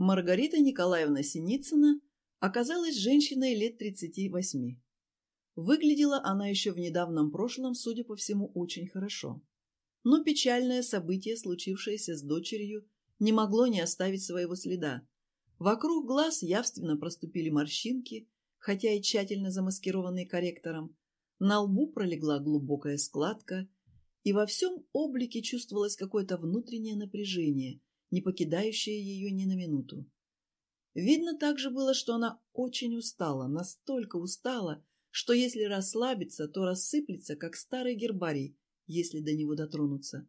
Маргарита Николаевна Синицына оказалась женщиной лет 38. Выглядела она еще в недавнем прошлом, судя по всему, очень хорошо. Но печальное событие, случившееся с дочерью, не могло не оставить своего следа. Вокруг глаз явственно проступили морщинки, хотя и тщательно замаскированные корректором. На лбу пролегла глубокая складка, и во всем облике чувствовалось какое-то внутреннее напряжение, не покидающее ее ни на минуту. Видно также было, что она очень устала, настолько устала, что если расслабиться, то рассыплется, как старый гербарий, если до него дотронуться.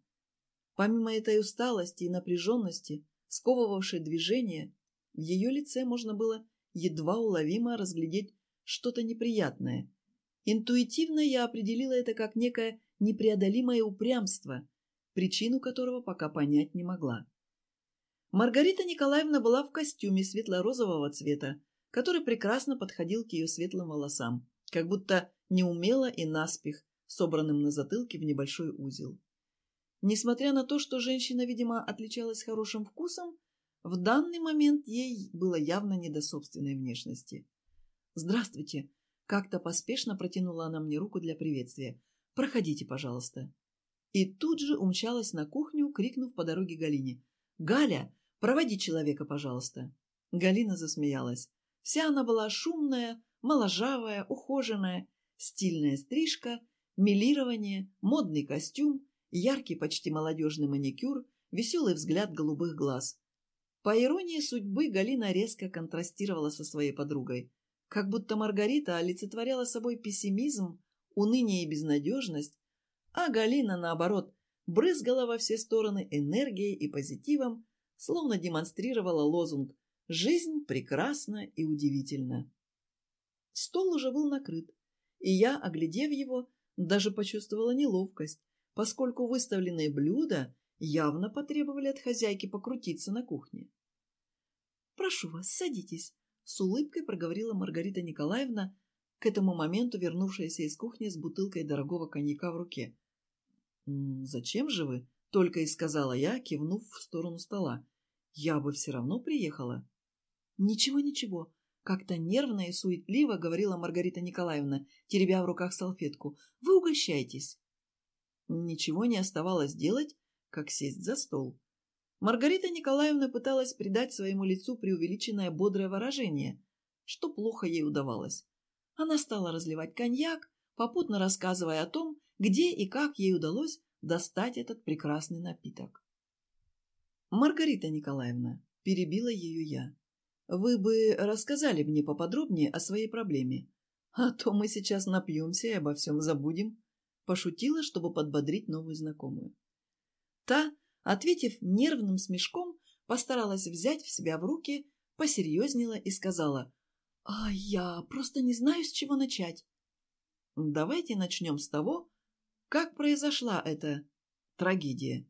Помимо этой усталости и напряженности, сковывавшей движение, в ее лице можно было едва уловимо разглядеть что-то неприятное. Интуитивно я определила это как некое непреодолимое упрямство, причину которого пока понять не могла. Маргарита Николаевна была в костюме светло-розового цвета, который прекрасно подходил к ее светлым волосам, как будто неумело и наспех, собранным на затылке в небольшой узел. Несмотря на то, что женщина, видимо, отличалась хорошим вкусом, в данный момент ей было явно не до собственной внешности. «Здравствуйте!» – как-то поспешно протянула она мне руку для приветствия. «Проходите, пожалуйста». И тут же умчалась на кухню, крикнув по дороге Галине. «Галя, проводи человека, пожалуйста». Галина засмеялась. Вся она была шумная, моложавая, ухоженная, стильная стрижка, милирование, модный костюм, яркий почти молодежный маникюр, веселый взгляд голубых глаз. По иронии судьбы, Галина резко контрастировала со своей подругой. Как будто Маргарита олицетворяла собой пессимизм, уныние и безнадежность, а Галина, наоборот, брызгала во все стороны энергией и позитивом, словно демонстрировала лозунг «Жизнь прекрасна и удивительна». Стол уже был накрыт, и я, оглядев его, даже почувствовала неловкость, поскольку выставленные блюда явно потребовали от хозяйки покрутиться на кухне. «Прошу вас, садитесь», — с улыбкой проговорила Маргарита Николаевна, к этому моменту вернувшаяся из кухни с бутылкой дорогого коньяка в руке. «Зачем же вы?» — только и сказала я, кивнув в сторону стола. «Я бы все равно приехала». «Ничего, ничего», — как-то нервно и суетливо говорила Маргарита Николаевна, теребя в руках салфетку. «Вы угощайтесь». Ничего не оставалось делать, как сесть за стол. Маргарита Николаевна пыталась придать своему лицу преувеличенное бодрое выражение, что плохо ей удавалось. Она стала разливать коньяк, попутно рассказывая о том, где и как ей удалось достать этот прекрасный напиток. «Маргарита Николаевна», – перебила ее я, – «вы бы рассказали мне поподробнее о своей проблеме, а то мы сейчас напьемся и обо всем забудем», – пошутила, чтобы подбодрить новую знакомую. Та, ответив нервным смешком, постаралась взять в себя в руки, посерьезнела и сказала, «А я просто не знаю, с чего начать». «Давайте начнем с того, как произошла эта трагедия,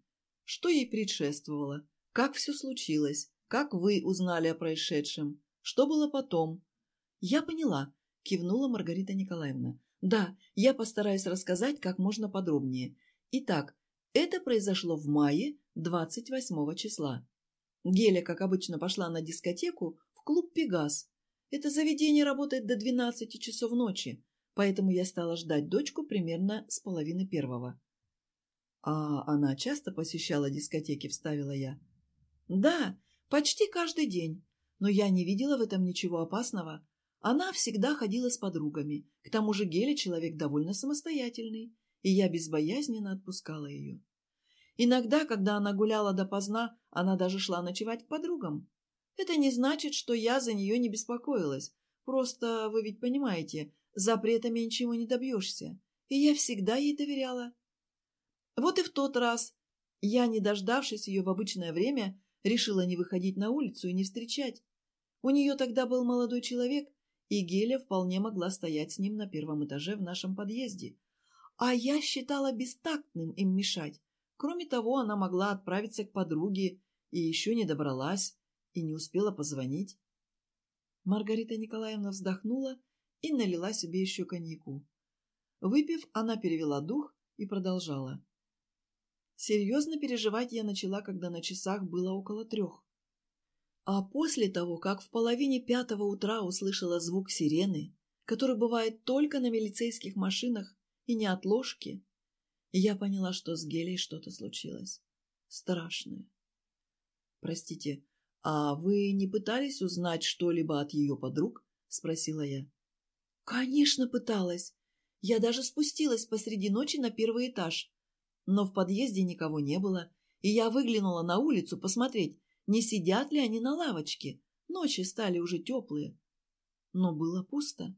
что ей предшествовало, как все случилось, как вы узнали о происшедшем, что было потом». «Я поняла», – кивнула Маргарита Николаевна. «Да, я постараюсь рассказать как можно подробнее. Итак, это произошло в мае 28 числа. Геля, как обычно, пошла на дискотеку в клуб «Пегас». Это заведение работает до 12 часов ночи, поэтому я стала ждать дочку примерно с половины первого. «А она часто посещала дискотеки?» – вставила я. «Да, почти каждый день, но я не видела в этом ничего опасного. Она всегда ходила с подругами, к тому же Геля человек довольно самостоятельный и я безбоязненно отпускала ее. Иногда, когда она гуляла допоздна, она даже шла ночевать к подругам. Это не значит, что я за нее не беспокоилась. Просто, вы ведь понимаете, запретами ничего не добьешься. И я всегда ей доверяла. Вот и в тот раз я, не дождавшись ее в обычное время, решила не выходить на улицу и не встречать. У нее тогда был молодой человек, и Геля вполне могла стоять с ним на первом этаже в нашем подъезде, а я считала бестактным им мешать. Кроме того, она могла отправиться к подруге и еще не добралась и не успела позвонить. Маргарита Николаевна вздохнула и налила себе еще коньяку. Выпив, она перевела дух и продолжала. Серьезно переживать я начала, когда на часах было около трех. А после того, как в половине пятого утра услышала звук сирены, который бывает только на милицейских машинах и не от ложки, я поняла, что с Гелей что-то случилось. Страшное. Простите, а вы не пытались узнать что-либо от ее подруг? Спросила я. Конечно, пыталась. Я даже спустилась посреди ночи на первый этаж. Но в подъезде никого не было, и я выглянула на улицу посмотреть, не сидят ли они на лавочке. Ночи стали уже теплые. Но было пусто.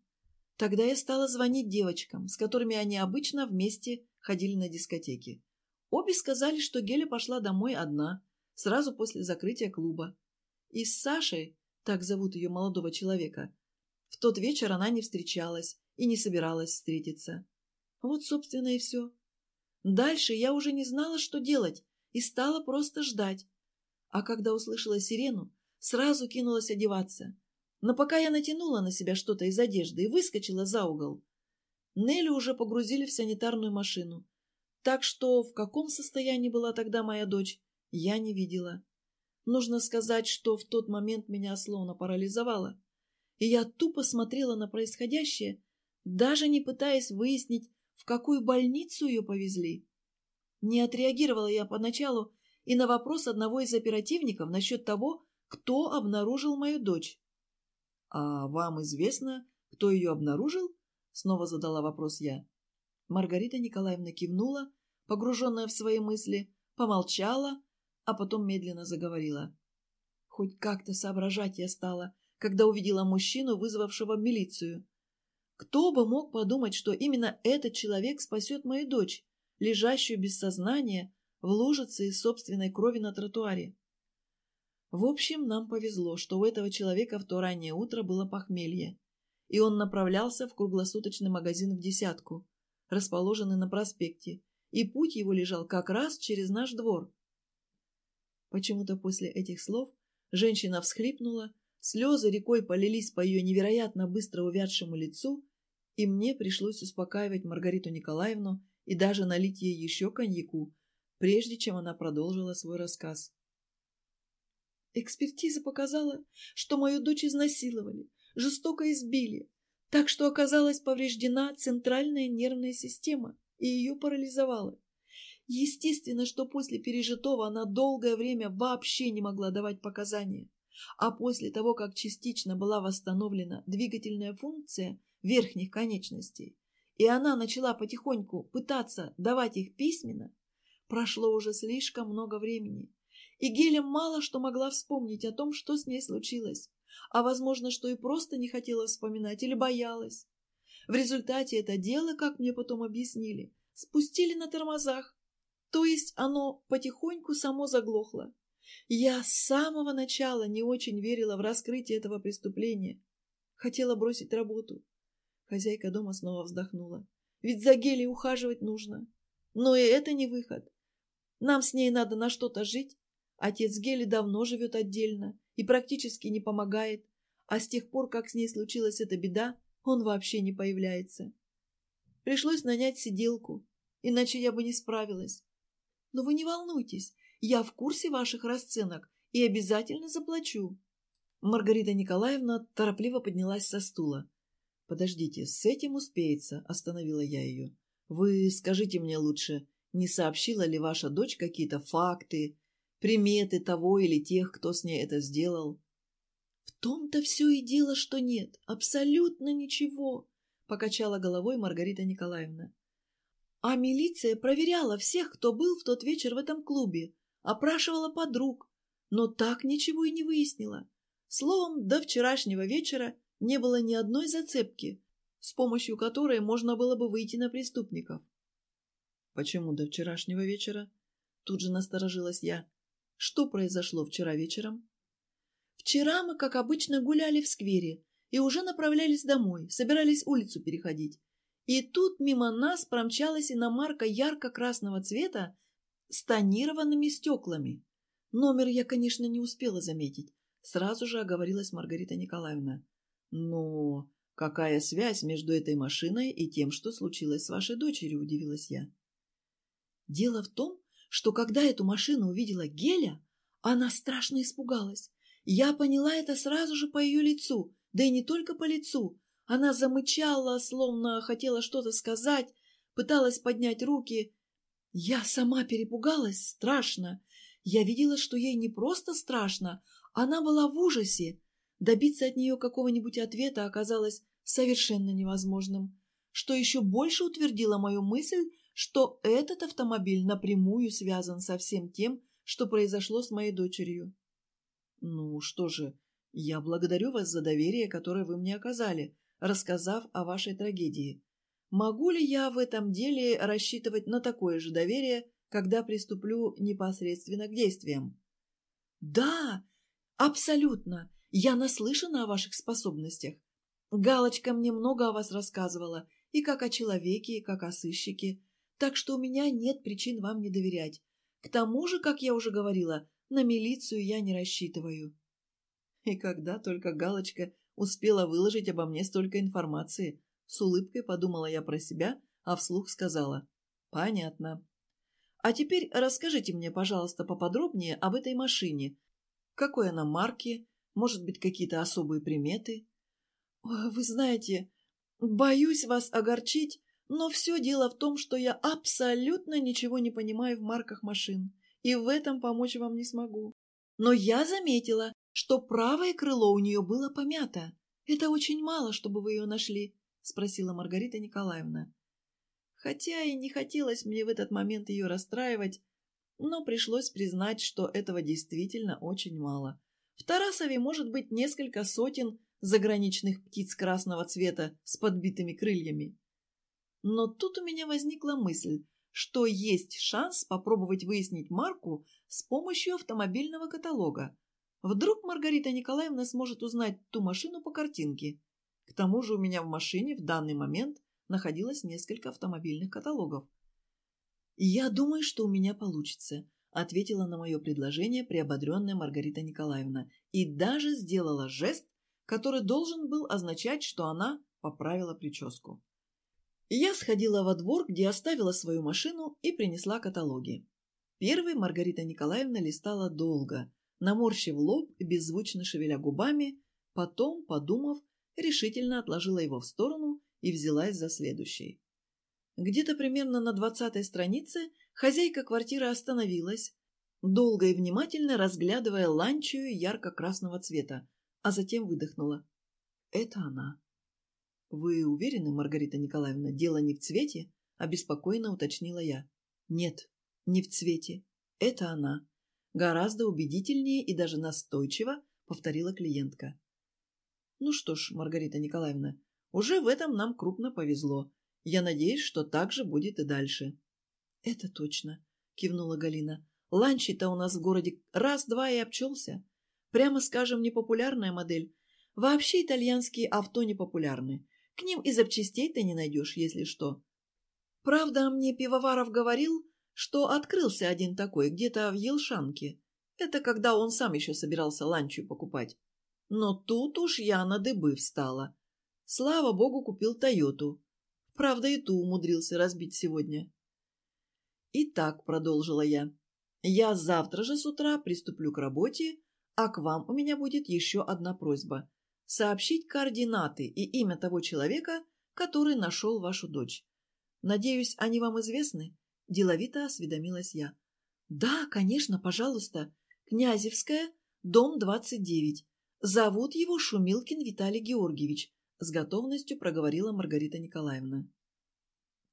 Тогда я стала звонить девочкам, с которыми они обычно вместе ходили на дискотеки. Обе сказали, что Геля пошла домой одна, сразу после закрытия клуба. И с Сашей, так зовут ее молодого человека, в тот вечер она не встречалась и не собиралась встретиться. Вот, собственно, и все. Дальше я уже не знала, что делать, и стала просто ждать. А когда услышала сирену, сразу кинулась одеваться. Но пока я натянула на себя что-то из одежды и выскочила за угол, Нелли уже погрузили в санитарную машину. Так что в каком состоянии была тогда моя дочь, я не видела. Нужно сказать, что в тот момент меня словно парализовало. И я тупо смотрела на происходящее, даже не пытаясь выяснить, в какую больницу ее повезли. Не отреагировала я поначалу и на вопрос одного из оперативников насчет того, кто обнаружил мою дочь. «А вам известно, кто ее обнаружил?» Снова задала вопрос я. Маргарита Николаевна кивнула, погруженная в свои мысли, помолчала, а потом медленно заговорила. Хоть как-то соображать я стала, когда увидела мужчину, вызвавшего милицию. Кто бы мог подумать, что именно этот человек спасет мою дочь, лежащую без сознания, в лужице из собственной крови на тротуаре? В общем, нам повезло, что у этого человека в то раннее утро было похмелье и он направлялся в круглосуточный магазин в «десятку», расположенный на проспекте, и путь его лежал как раз через наш двор. Почему-то после этих слов женщина всхлипнула, слезы рекой полились по ее невероятно быстро увядшему лицу, и мне пришлось успокаивать Маргариту Николаевну и даже налить ей еще коньяку, прежде чем она продолжила свой рассказ. Экспертиза показала, что мою дочь изнасиловали, жестоко избили, так что оказалась повреждена центральная нервная система, и ее парализовало. Естественно, что после пережитого она долгое время вообще не могла давать показания. А после того, как частично была восстановлена двигательная функция верхних конечностей, и она начала потихоньку пытаться давать их письменно, прошло уже слишком много времени, и Геля мало что могла вспомнить о том, что с ней случилось а, возможно, что и просто не хотела вспоминать или боялась. В результате это дело, как мне потом объяснили, спустили на тормозах, то есть оно потихоньку само заглохло. Я с самого начала не очень верила в раскрытие этого преступления. Хотела бросить работу. Хозяйка дома снова вздохнула. Ведь за Гелей ухаживать нужно. Но и это не выход. Нам с ней надо на что-то жить. Отец Гели давно живет отдельно и практически не помогает, а с тех пор, как с ней случилась эта беда, он вообще не появляется. Пришлось нанять сиделку, иначе я бы не справилась. Но вы не волнуйтесь, я в курсе ваших расценок и обязательно заплачу. Маргарита Николаевна торопливо поднялась со стула. «Подождите, с этим успеется», — остановила я ее. «Вы скажите мне лучше, не сообщила ли ваша дочь какие-то факты, приметы того или тех, кто с ней это сделал. В том-то все и дело, что нет, абсолютно ничего, покачала головой Маргарита Николаевна. А милиция проверяла всех, кто был в тот вечер в этом клубе, опрашивала подруг, но так ничего и не выяснила. Словом, до вчерашнего вечера не было ни одной зацепки, с помощью которой можно было бы выйти на преступников. «Почему до вчерашнего вечера?» Тут же насторожилась я. Что произошло вчера вечером? Вчера мы, как обычно, гуляли в сквере и уже направлялись домой, собирались улицу переходить. И тут мимо нас промчалась иномарка ярко-красного цвета с тонированными стеклами. Номер я, конечно, не успела заметить. Сразу же оговорилась Маргарита Николаевна. Но какая связь между этой машиной и тем, что случилось с вашей дочерью, удивилась я. Дело в том, что когда эту машину увидела Геля, она страшно испугалась. Я поняла это сразу же по ее лицу, да и не только по лицу. Она замычала, словно хотела что-то сказать, пыталась поднять руки. Я сама перепугалась, страшно. Я видела, что ей не просто страшно, она была в ужасе. Добиться от нее какого-нибудь ответа оказалось совершенно невозможным, что еще больше утвердило мою мысль, что этот автомобиль напрямую связан со всем тем, что произошло с моей дочерью. Ну что же, я благодарю вас за доверие, которое вы мне оказали, рассказав о вашей трагедии. Могу ли я в этом деле рассчитывать на такое же доверие, когда приступлю непосредственно к действиям? Да, абсолютно. Я наслышана о ваших способностях. Галочка мне много о вас рассказывала, и как о человеке, и как о сыщике, так что у меня нет причин вам не доверять. К тому же, как я уже говорила, на милицию я не рассчитываю. И когда только Галочка успела выложить обо мне столько информации, с улыбкой подумала я про себя, а вслух сказала «Понятно». А теперь расскажите мне, пожалуйста, поподробнее об этой машине. Какой она марки, может быть, какие-то особые приметы? Вы знаете, боюсь вас огорчить, но все дело в том, что я абсолютно ничего не понимаю в марках машин, и в этом помочь вам не смогу. Но я заметила, что правое крыло у нее было помято. Это очень мало, чтобы вы ее нашли, — спросила Маргарита Николаевна. Хотя и не хотелось мне в этот момент ее расстраивать, но пришлось признать, что этого действительно очень мало. В Тарасове может быть несколько сотен заграничных птиц красного цвета с подбитыми крыльями. Но тут у меня возникла мысль, что есть шанс попробовать выяснить марку с помощью автомобильного каталога. Вдруг Маргарита Николаевна сможет узнать ту машину по картинке. К тому же у меня в машине в данный момент находилось несколько автомобильных каталогов. «Я думаю, что у меня получится», — ответила на мое предложение приободренная Маргарита Николаевна и даже сделала жест, который должен был означать, что она поправила прическу. Я сходила во двор, где оставила свою машину и принесла каталоги. Первый Маргарита Николаевна листала долго, наморщив лоб и беззвучно шевеля губами, потом, подумав, решительно отложила его в сторону и взялась за следующий. Где-то примерно на двадцатой странице хозяйка квартиры остановилась, долго и внимательно разглядывая ланчию ярко-красного цвета, а затем выдохнула. «Это она». «Вы уверены, Маргарита Николаевна, дело не в цвете?» – обеспокоенно уточнила я. «Нет, не в цвете. Это она». Гораздо убедительнее и даже настойчиво повторила клиентка. «Ну что ж, Маргарита Николаевна, уже в этом нам крупно повезло. Я надеюсь, что так же будет и дальше». «Это точно», – кивнула Галина. «Ланчи-то у нас в городе раз-два и обчелся. Прямо скажем, непопулярная модель. Вообще итальянские авто непопулярны. К ним и запчастей-то не найдешь, если что. Правда, мне Пивоваров говорил, что открылся один такой где-то в Елшанке. Это когда он сам еще собирался ланчу покупать. Но тут уж я на дыбы встала. Слава богу, купил Тойоту. Правда, и ту умудрился разбить сегодня. «Итак», — продолжила я, — «я завтра же с утра приступлю к работе а к вам у меня будет еще одна просьба – сообщить координаты и имя того человека, который нашел вашу дочь. Надеюсь, они вам известны?» – деловито осведомилась я. «Да, конечно, пожалуйста. Князевская, дом 29. Зовут его Шумилкин Виталий Георгиевич», – с готовностью проговорила Маргарита Николаевна.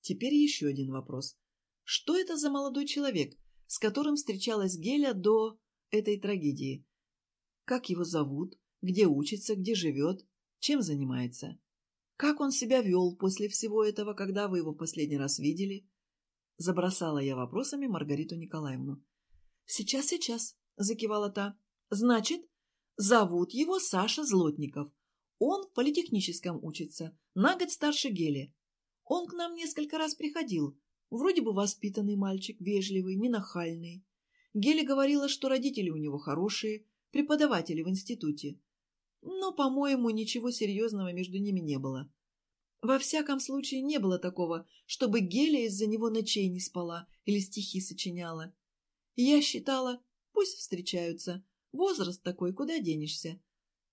Теперь еще один вопрос. Что это за молодой человек, с которым встречалась Геля до этой трагедии? Как его зовут, где учится, где живет, чем занимается. Как он себя вел после всего этого, когда вы его последний раз видели? Забросала я вопросами Маргариту Николаевну. «Сейчас, сейчас», — закивала та. «Значит, зовут его Саша Злотников. Он в политехническом учится, на год старше Гели. Он к нам несколько раз приходил. Вроде бы воспитанный мальчик, вежливый, не нахальный. Гели говорила, что родители у него хорошие, преподаватели в институте. Но, по-моему, ничего серьезного между ними не было. Во всяком случае, не было такого, чтобы Геля из-за него ночей не спала или стихи сочиняла. Я считала, пусть встречаются, Возраст такой, куда денешься?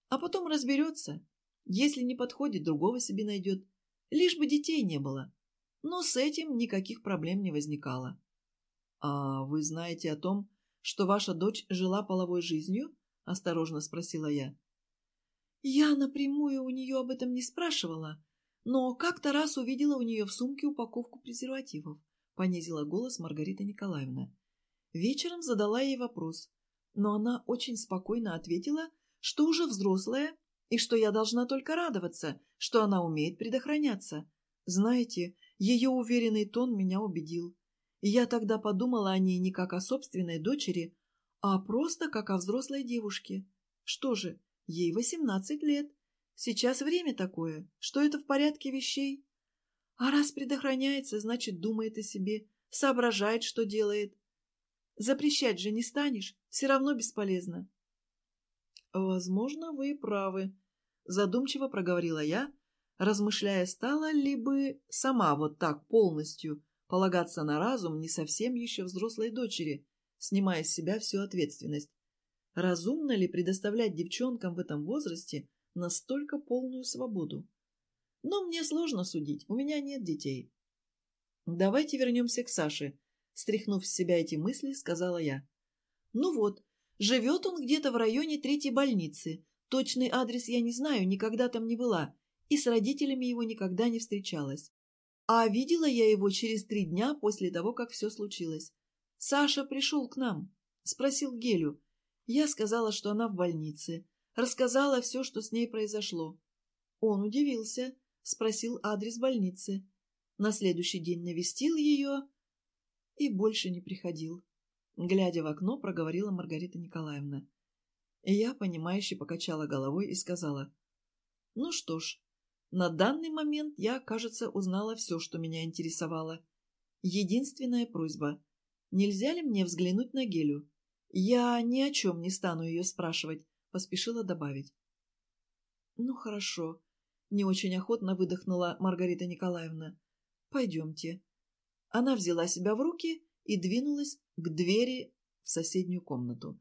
А потом разберется. Если не подходит, другого себе найдет. Лишь бы детей не было. Но с этим никаких проблем не возникало. «А вы знаете о том, что ваша дочь жила половой жизнью?» – осторожно спросила я. «Я напрямую у нее об этом не спрашивала, но как-то раз увидела у нее в сумке упаковку презервативов», – понизила голос Маргарита Николаевна. Вечером задала ей вопрос, но она очень спокойно ответила, что уже взрослая и что я должна только радоваться, что она умеет предохраняться. Знаете, ее уверенный тон меня убедил. Я тогда подумала о ней не как о собственной дочери, а просто как о взрослой девушке. Что же, ей восемнадцать лет. Сейчас время такое, что это в порядке вещей. А раз предохраняется, значит, думает о себе, соображает, что делает. Запрещать же не станешь, все равно бесполезно. «Возможно, вы правы», — задумчиво проговорила я, размышляя, стала ли бы сама вот так полностью полагаться на разум не совсем еще взрослой дочери, снимая с себя всю ответственность. Разумно ли предоставлять девчонкам в этом возрасте настолько полную свободу? Но мне сложно судить, у меня нет детей. Давайте вернемся к Саше, стряхнув с себя эти мысли, сказала я. Ну вот, живет он где-то в районе третьей больницы. Точный адрес я не знаю, никогда там не была, и с родителями его никогда не встречалась. А видела я его через три дня после того, как все случилось. Саша пришел к нам, спросил Гелю. Я сказала, что она в больнице. Рассказала все, что с ней произошло. Он удивился, спросил адрес больницы. На следующий день навестил ее и больше не приходил. Глядя в окно, проговорила Маргарита Николаевна. Я, понимающе покачала головой и сказала, «Ну что ж, на данный момент я, кажется, узнала все, что меня интересовало. Единственная просьба. Нельзя ли мне взглянуть на Гелю? Я ни о чем не стану ее спрашивать, поспешила добавить. Ну, хорошо. Не очень охотно выдохнула Маргарита Николаевна. Пойдемте. Она взяла себя в руки и двинулась к двери в соседнюю комнату.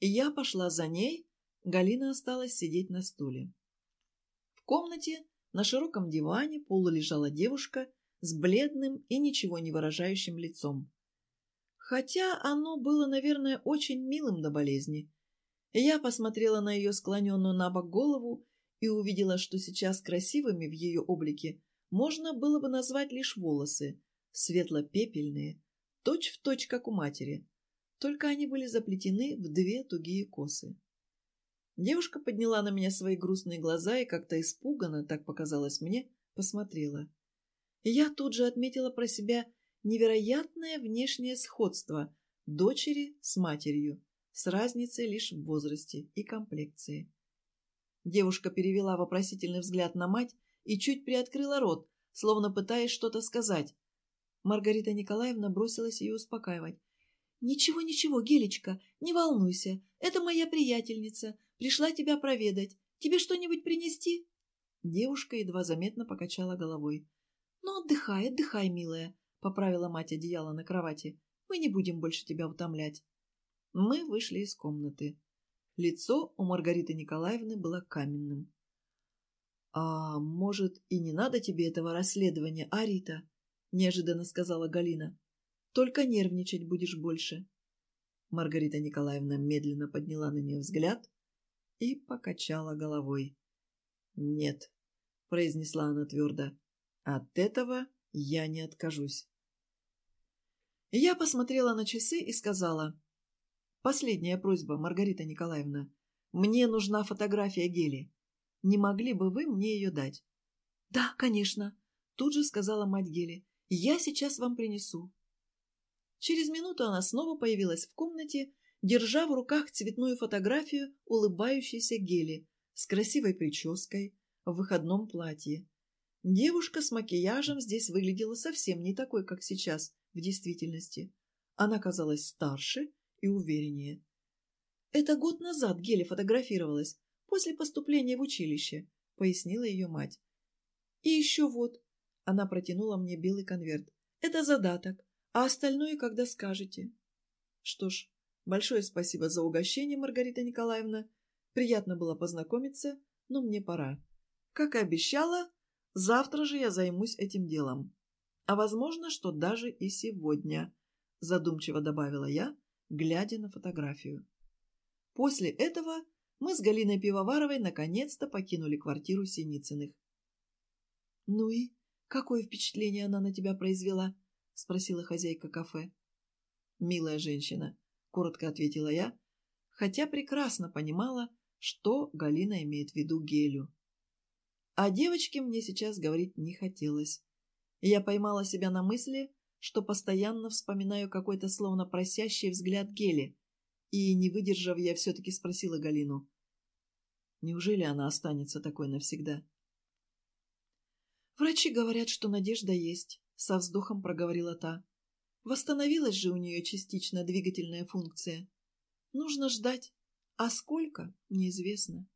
Я пошла за ней, Галина осталась сидеть на стуле. В комнате на широком диване полулежала девушка с бледным и ничего не выражающим лицом. Хотя оно было, наверное, очень милым до болезни. Я посмотрела на ее склоненную на бок голову и увидела, что сейчас красивыми в ее облике можно было бы назвать лишь волосы, светло-пепельные, точь-в-точь, как у матери, только они были заплетены в две тугие косы. Девушка подняла на меня свои грустные глаза и как-то испуганно, так показалось мне, посмотрела. Я тут же отметила про себя невероятное внешнее сходство дочери с матерью, с разницей лишь в возрасте и комплекции. Девушка перевела вопросительный взгляд на мать и чуть приоткрыла рот, словно пытаясь что-то сказать. Маргарита Николаевна бросилась ее успокаивать. «Ничего, ничего, Гелечка, не волнуйся, это моя приятельница, Пришла тебя проведать. Тебе что-нибудь принести?» Девушка едва заметно покачала головой. «Ну, отдыхай, отдыхай, милая», — поправила мать одеяло на кровати. «Мы не будем больше тебя утомлять». Мы вышли из комнаты. Лицо у Маргариты Николаевны было каменным. «А может, и не надо тебе этого расследования, а, Рита?» — неожиданно сказала Галина. «Только нервничать будешь больше». Маргарита Николаевна медленно подняла на нее взгляд, и покачала головой. «Нет», — произнесла она твердо, — «от этого я не откажусь». Я посмотрела на часы и сказала, «Последняя просьба, Маргарита Николаевна. Мне нужна фотография Гели. Не могли бы вы мне ее дать?» «Да, конечно», — тут же сказала мать Гели. «Я сейчас вам принесу». Через минуту она снова появилась в комнате держа в руках цветную фотографию улыбающейся Гели с красивой прической в выходном платье. Девушка с макияжем здесь выглядела совсем не такой, как сейчас, в действительности. Она казалась старше и увереннее. «Это год назад Гели фотографировалась, после поступления в училище», — пояснила ее мать. «И еще вот», — она протянула мне белый конверт, — «это задаток, а остальное, когда скажете». Что ж, Большое спасибо за угощение, Маргарита Николаевна. Приятно было познакомиться, но мне пора. Как и обещала, завтра же я займусь этим делом. А возможно, что даже и сегодня, задумчиво добавила я, глядя на фотографию. После этого мы с Галиной Пивоваровой наконец-то покинули квартиру Синицыных. «Ну и какое впечатление она на тебя произвела?» — спросила хозяйка кафе. «Милая женщина», — коротко ответила я, хотя прекрасно понимала, что Галина имеет в виду Гелю. О девочке мне сейчас говорить не хотелось. Я поймала себя на мысли, что постоянно вспоминаю какой-то словно просящий взгляд Гели, и, не выдержав, я все-таки спросила Галину. Неужели она останется такой навсегда? «Врачи говорят, что надежда есть», — со вздохом проговорила та. «Восстановилась же у нее частично двигательная функция. Нужно ждать, а сколько — неизвестно».